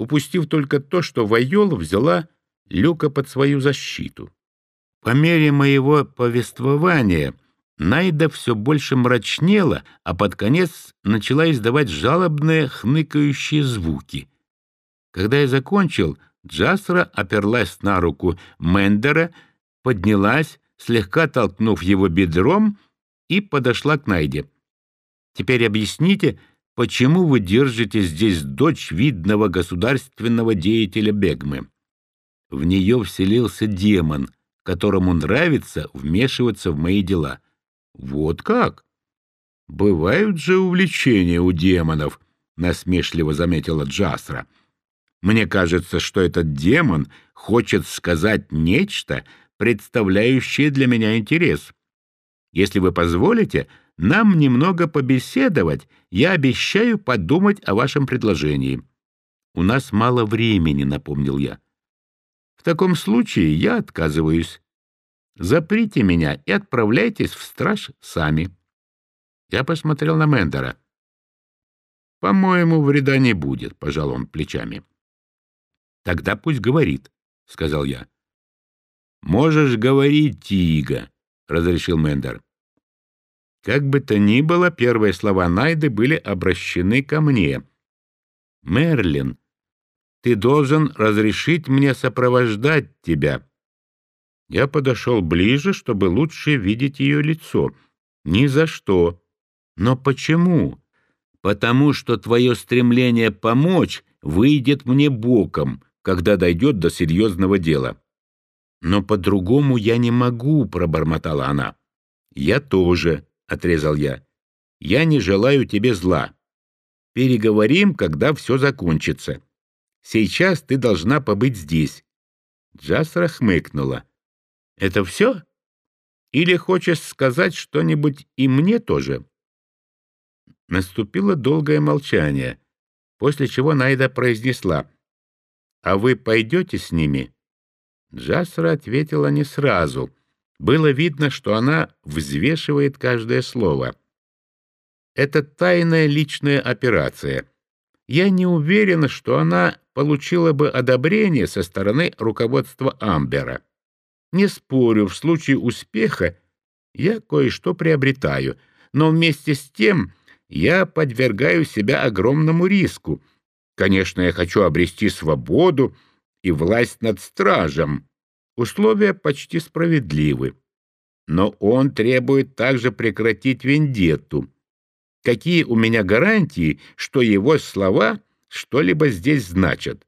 упустив только то, что Вайола взяла Люка под свою защиту. По мере моего повествования Найда все больше мрачнела, а под конец начала издавать жалобные хныкающие звуки. Когда я закончил, Джасра оперлась на руку Мендера, поднялась, слегка толкнув его бедром, и подошла к Найде. «Теперь объясните, почему вы держите здесь дочь видного государственного деятеля Бегмы?» В нее вселился демон, которому нравится вмешиваться в мои дела. Вот как? Бывают же увлечения у демонов, насмешливо заметила Джасра. Мне кажется, что этот демон хочет сказать нечто, представляющее для меня интерес. Если вы позволите, нам немного побеседовать, я обещаю подумать о вашем предложении. У нас мало времени, напомнил я. В таком случае я отказываюсь. Заприте меня и отправляйтесь в страж сами. Я посмотрел на Мендера. «По-моему, вреда не будет», — пожал он плечами. «Тогда пусть говорит», — сказал я. «Можешь говорить, Тига», — разрешил Мендер. Как бы то ни было, первые слова Найды были обращены ко мне. «Мерлин, ты должен разрешить мне сопровождать тебя». Я подошел ближе, чтобы лучше видеть ее лицо. «Ни за что». «Но почему?» «Потому что твое стремление помочь выйдет мне боком, когда дойдет до серьезного дела». «Но по-другому я не могу», — пробормотала она. «Я тоже», — отрезал я. «Я не желаю тебе зла. Переговорим, когда все закончится». Сейчас ты должна побыть здесь. Джасра хмыкнула. Это все? Или хочешь сказать что-нибудь и мне тоже? Наступило долгое молчание, после чего Найда произнесла. «А вы пойдете с ними?» Джасра ответила не сразу. Было видно, что она взвешивает каждое слово. «Это тайная личная операция. Я не уверена, что она получила бы одобрение со стороны руководства Амбера. Не спорю, в случае успеха я кое-что приобретаю, но вместе с тем я подвергаю себя огромному риску. Конечно, я хочу обрести свободу и власть над стражем. Условия почти справедливы. Но он требует также прекратить вендетту. Какие у меня гарантии, что его слова что-либо здесь значат?